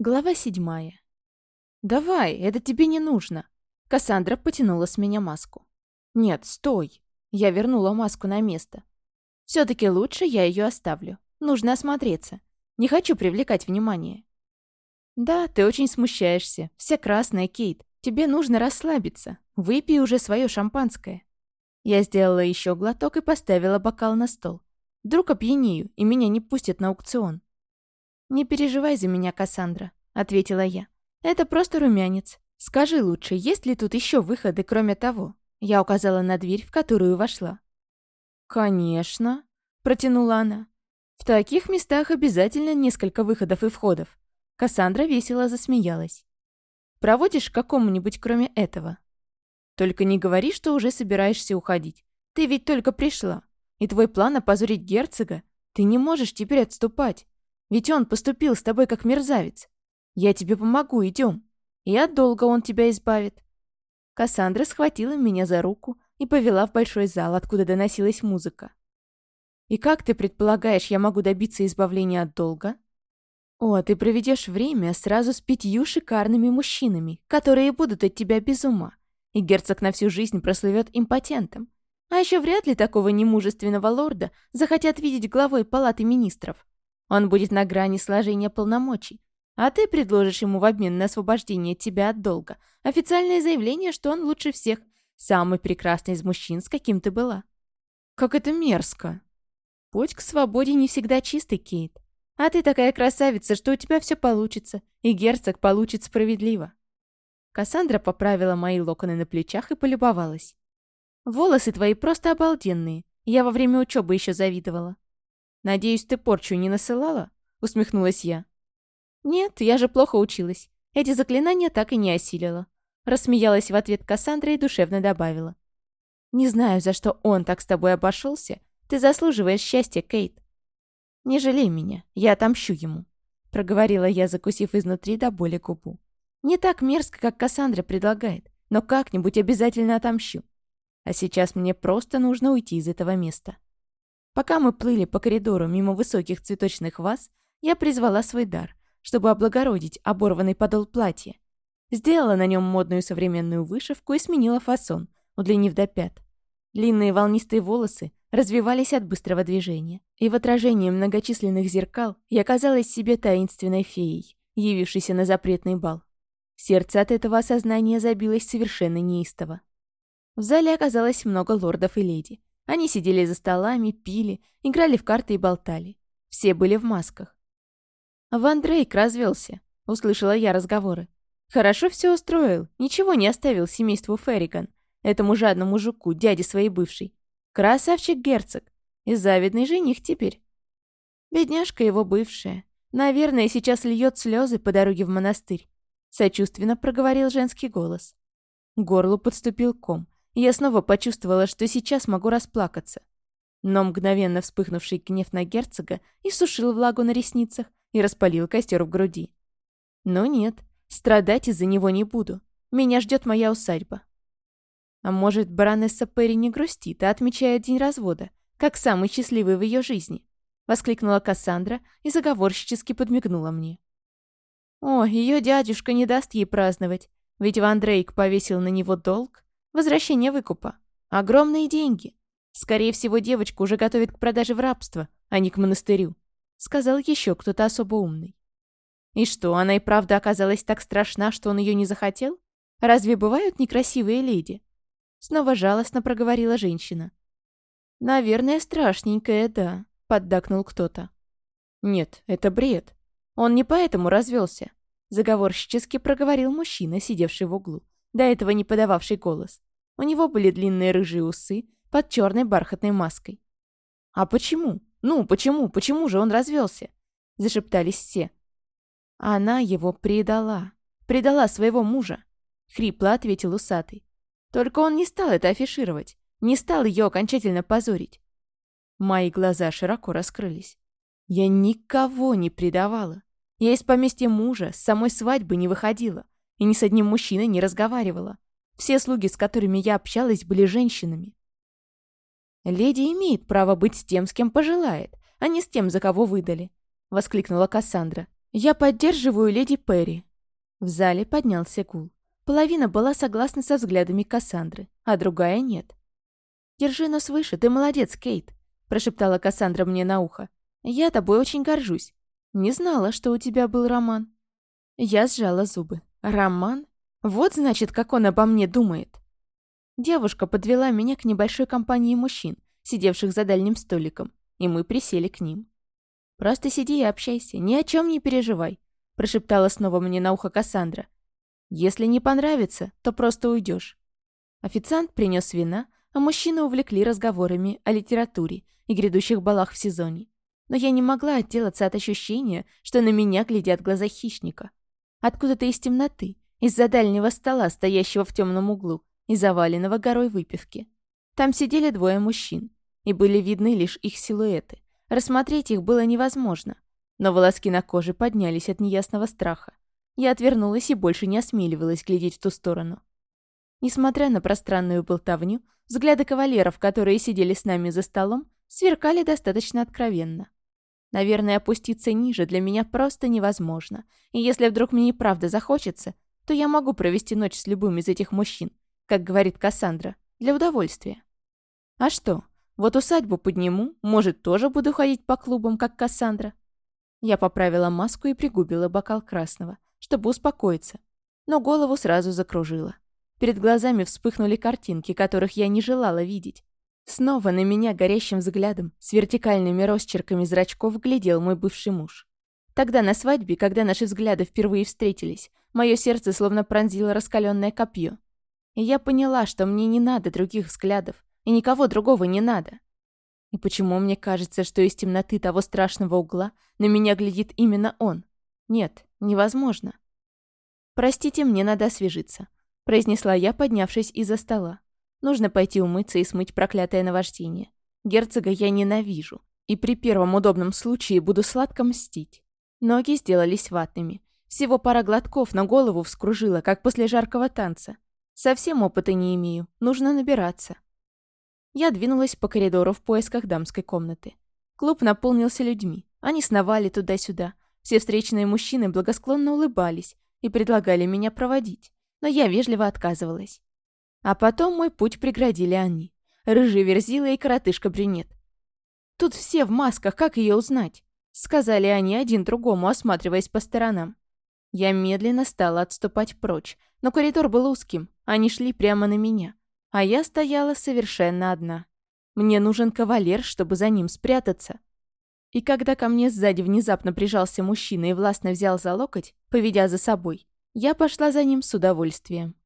Глава седьмая. «Давай, это тебе не нужно!» Кассандра потянула с меня маску. «Нет, стой!» Я вернула маску на место. все таки лучше я ее оставлю. Нужно осмотреться. Не хочу привлекать внимание». «Да, ты очень смущаешься. Вся красная, Кейт. Тебе нужно расслабиться. Выпей уже свое шампанское». Я сделала еще глоток и поставила бокал на стол. Вдруг опьянею, и меня не пустят на аукцион. «Не переживай за меня, Кассандра», — ответила я. «Это просто румянец. Скажи лучше, есть ли тут еще выходы, кроме того?» Я указала на дверь, в которую вошла. «Конечно», — протянула она. «В таких местах обязательно несколько выходов и входов». Кассандра весело засмеялась. «Проводишь к какому-нибудь кроме этого?» «Только не говори, что уже собираешься уходить. Ты ведь только пришла. И твой план опозорить герцога? Ты не можешь теперь отступать. Ведь он поступил с тобой как мерзавец. Я тебе помогу, идем. И от долга он тебя избавит». Кассандра схватила меня за руку и повела в большой зал, откуда доносилась музыка. «И как ты предполагаешь, я могу добиться избавления от долга?» «О, ты проведешь время сразу с пятью шикарными мужчинами, которые будут от тебя без ума, и герцог на всю жизнь прослывет импотентом. А еще вряд ли такого немужественного лорда захотят видеть главой палаты министров. Он будет на грани сложения полномочий. А ты предложишь ему в обмен на освобождение тебя от долга официальное заявление, что он лучше всех, самый прекрасный из мужчин, с каким ты была. Как это мерзко. Путь к свободе не всегда чистый, Кейт. А ты такая красавица, что у тебя все получится, и герцог получит справедливо. Кассандра поправила мои локоны на плечах и полюбовалась. Волосы твои просто обалденные. Я во время учебы еще завидовала. «Надеюсь, ты порчу не насылала?» — усмехнулась я. «Нет, я же плохо училась. Эти заклинания так и не осилила». Рассмеялась в ответ Кассандра и душевно добавила. «Не знаю, за что он так с тобой обошелся. Ты заслуживаешь счастья, Кейт». «Не жалей меня, я отомщу ему», — проговорила я, закусив изнутри до боли губу. «Не так мерзко, как Кассандра предлагает, но как-нибудь обязательно отомщу. А сейчас мне просто нужно уйти из этого места». Пока мы плыли по коридору мимо высоких цветочных ваз, я призвала свой дар, чтобы облагородить оборванный подол платья. Сделала на нем модную современную вышивку и сменила фасон, удлинив до пят. Длинные волнистые волосы развивались от быстрого движения, и в отражении многочисленных зеркал я казалась себе таинственной феей, явившейся на запретный бал. Сердце от этого осознания забилось совершенно неистово. В зале оказалось много лордов и леди, они сидели за столами, пили, играли в карты и болтали. Все были в масках. «Ван Дрейк развелся», — услышала я разговоры. «Хорошо все устроил, ничего не оставил семейству Ферриган, этому жадному жуку, дяде своей бывшей. Красавчик герцог. И завидный жених теперь. Бедняжка его бывшая. Наверное, сейчас льет слезы по дороге в монастырь. Сочувственно проговорил женский голос. К горлу подступил ком я снова почувствовала, что сейчас могу расплакаться. Но мгновенно вспыхнувший гнев на герцога и сушил влагу на ресницах и распалил костер в груди. Но нет, страдать из-за него не буду. Меня ждет моя усадьба. А может, баронесса Перри не грустит, а отмечает день развода, как самый счастливый в ее жизни? Воскликнула Кассандра и заговорщически подмигнула мне. О, ее дядюшка не даст ей праздновать, ведь Ван Дрейк повесил на него долг. Возвращение выкупа. Огромные деньги. Скорее всего, девочку уже готовят к продаже в рабство, а не к монастырю. Сказал еще кто-то особо умный. И что, она и правда оказалась так страшна, что он ее не захотел? Разве бывают некрасивые леди? Снова жалостно проговорила женщина. «Наверное, страшненькая, да», — поддакнул кто-то. «Нет, это бред. Он не поэтому развелся», — заговорщически проговорил мужчина, сидевший в углу, до этого не подававший голос. У него были длинные рыжие усы под черной бархатной маской. «А почему? Ну, почему? Почему же он развелся?» — зашептались все. «Она его предала. Предала своего мужа», — хрипло ответил усатый. «Только он не стал это афишировать, не стал ее окончательно позорить». Мои глаза широко раскрылись. Я никого не предавала. Я из поместья мужа с самой свадьбы не выходила и ни с одним мужчиной не разговаривала. Все слуги, с которыми я общалась, были женщинами. «Леди имеет право быть с тем, с кем пожелает, а не с тем, за кого выдали», — воскликнула Кассандра. «Я поддерживаю леди Перри». В зале поднялся гул. Половина была согласна со взглядами Кассандры, а другая нет. «Держи нос выше, ты молодец, Кейт», — прошептала Кассандра мне на ухо. «Я тобой очень горжусь. Не знала, что у тебя был роман». Я сжала зубы. «Роман? Вот, значит, как он обо мне думает». Девушка подвела меня к небольшой компании мужчин, сидевших за дальним столиком, и мы присели к ним. «Просто сиди и общайся, ни о чем не переживай», — прошептала снова мне на ухо Кассандра. «Если не понравится, то просто уйдешь». Официант принес вина, а мужчины увлекли разговорами о литературе и грядущих балах в сезоне. Но я не могла отделаться от ощущения, что на меня глядят глаза хищника. Откуда-то из темноты, из-за дальнего стола, стоящего в темном углу, и заваленного горой выпивки. Там сидели двое мужчин, и были видны лишь их силуэты. Рассмотреть их было невозможно, но волоски на коже поднялись от неясного страха. Я отвернулась и больше не осмеливалась глядеть в ту сторону. Несмотря на пространную болтовню, взгляды кавалеров, которые сидели с нами за столом, сверкали достаточно откровенно. Наверное, опуститься ниже для меня просто невозможно, и если вдруг мне и правда захочется, то я могу провести ночь с любым из этих мужчин, как говорит Кассандра, для удовольствия. А что, вот усадьбу подниму, может, тоже буду ходить по клубам, как Кассандра. Я поправила маску и пригубила бокал красного, чтобы успокоиться, но голову сразу закружила. Перед глазами вспыхнули картинки, которых я не желала видеть. Снова на меня горящим взглядом, с вертикальными росчерками зрачков, глядел мой бывший муж. Тогда на свадьбе, когда наши взгляды впервые встретились, мое сердце словно пронзило раскаленное копье. И я поняла, что мне не надо других взглядов, и никого другого не надо. И почему мне кажется, что из темноты того страшного угла на меня глядит именно он? Нет, невозможно. «Простите, мне надо освежиться», — произнесла я, поднявшись из-за стола. «Нужно пойти умыться и смыть проклятое наваждение. Герцога я ненавижу, и при первом удобном случае буду сладко мстить». Ноги сделались ватными. Всего пара глотков на голову вскружила, как после жаркого танца. Совсем опыта не имею, нужно набираться. Я двинулась по коридору в поисках дамской комнаты. Клуб наполнился людьми. Они сновали туда-сюда. Все встречные мужчины благосклонно улыбались и предлагали меня проводить, но я вежливо отказывалась. А потом мой путь преградили они. Рыжий верзила и коротышка-брюнет. «Тут все в масках, как ее узнать?» Сказали они один другому, осматриваясь по сторонам. Я медленно стала отступать прочь, но коридор был узким, они шли прямо на меня. А я стояла совершенно одна. Мне нужен кавалер, чтобы за ним спрятаться. И когда ко мне сзади внезапно прижался мужчина и властно взял за локоть, поведя за собой, я пошла за ним с удовольствием.